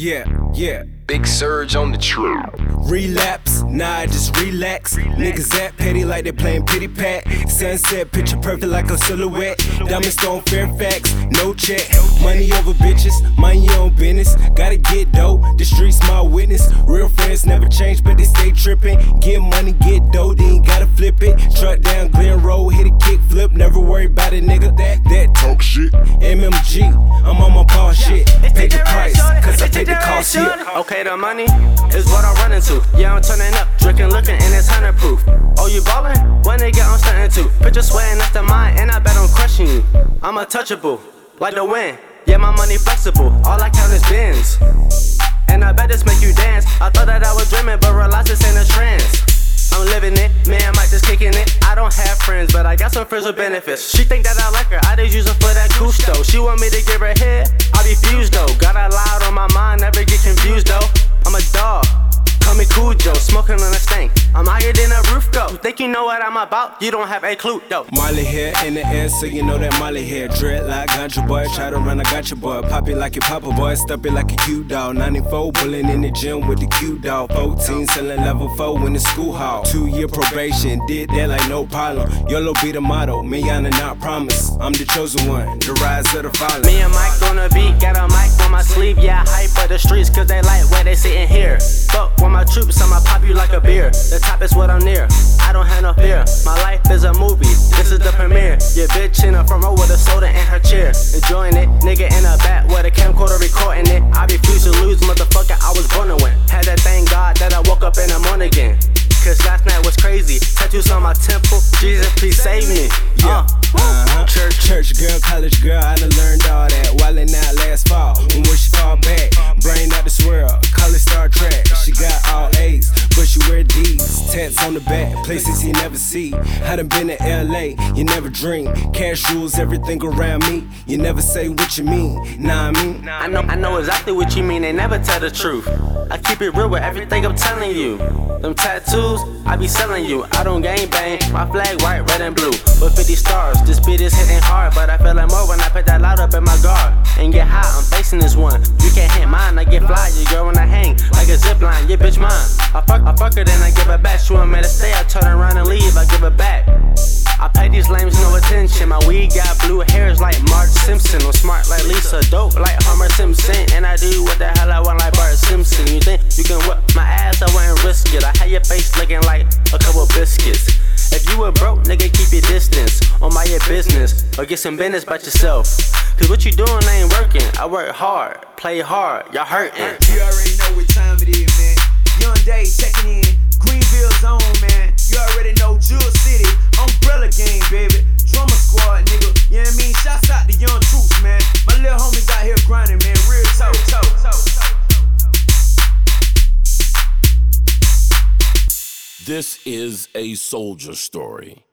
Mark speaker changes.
Speaker 1: Yeah, yeah.
Speaker 2: Big surge on the true.
Speaker 1: Relapse, nah, just relax. Niggas that petty like they playing pity pat. Sunset picture perfect like a silhouette. Diamond Stone Fairfax, no check. Money over bitches, mind your own business. Gotta get dough, the streets my witness. Real friends never change, but they stay tripping. Get money, get dough, then gotta flip it. Truck down Glen Road, hit a kick flip. Never worry about it, nigga. That that talk shit.
Speaker 3: Okay, the money is what I'm running to. Yeah, I'm turning up, drinking, looking, and it's hundred proof. Oh, you ballin'? When they get on stunting too. Picture sweating, that's the mine, and I bet I'm crushing you. I'm untouchable, like the wind. Yeah, my money flexible. All I count is bins. And I bet this make you dance. I thought that I was dreaming, but realized this ain't a trance. I'm living it, man, I might just kicking it. I don't have friends, but I got some friends with benefits. She think that I like her, I just use her for that gusto. She want me to give her head, I refuse though. Smoking on a stank. I'm higher than a roof go. Think you know what I'm about? You don't have a clue, though.
Speaker 1: Molly hair in the air, so you know that Molly hair. Dread like ganja boy, try to run a gotcha boy. Pop it like a papa boy, stop it like a cute dog. 94 bullying in the gym with the cute dog. 14 selling level 4 in the school hall. Two year probation, did that like no problem. YOLO be the motto, me and not promise. I'm the chosen one, the rise of the fallen.
Speaker 3: Me and Mike on the beat, got a mic on my sleeve. Yeah, hype for the streets, cause they like where they sitting here. Fuck with my troops, I'ma pop you like a beer. The top is what I'm near. I don't have no fear. My life is a movie. This is the premiere. Your bitch in the front row with a soda in her chair. Enjoying it. Nigga in a back with a camcorder recording it. I refuse to lose, motherfucker. I was born to win. Had to thank God that I woke up in the morning again. Cause last night was crazy. Tattoos on my temple. Jesus, please save me.
Speaker 1: Yeah. Uh-huh. Church, church girl, college girl, I done learned all that. While out D's. On the back, places you never see. I done been to LA, you never dream. Cash rules everything around me. You never say what you mean, nah, I mean.
Speaker 3: I know, I know exactly what you mean. They never tell the truth. I keep it real with everything I'm telling you. Them tattoos, I be selling you. I don't gang bang. My flag white, red, and blue. With 50 stars, this beat is hitting hard. But I feel like more when I put that loud up in my guard. And get high, I'm facing this one. You can't hit mine, I get fly. Your girl when I hang, a zip line. Your bitch mine. I fuck, I fuck her, then I give her back. She want me to stay, I turn around and leave. I give her back. I pay these lames no attention. My weed got blue hairs like Marge Simpson. I'm smart like Lisa, dope like Homer Simpson. And I do what the hell I want like Bart Simpson. You think you can whip my ass? I wouldn't risk it. I had your face looking like a couple biscuits. If you a broke nigga, keep your distance. On my business, or get some business by yourself. Cause what you doing ain't working. I work hard, play hard, y'all hurting.
Speaker 4: Uh, you already know what time it is, man. Young Day checking in. Greenville zone, man. You already know Jewel City. Umbrella game, baby. Drummer squad, nigga. You know what I mean? Shouts out to young troops, man. My little homies out here grinding, man. Real talk, talk, talk.
Speaker 5: This is a soldier story.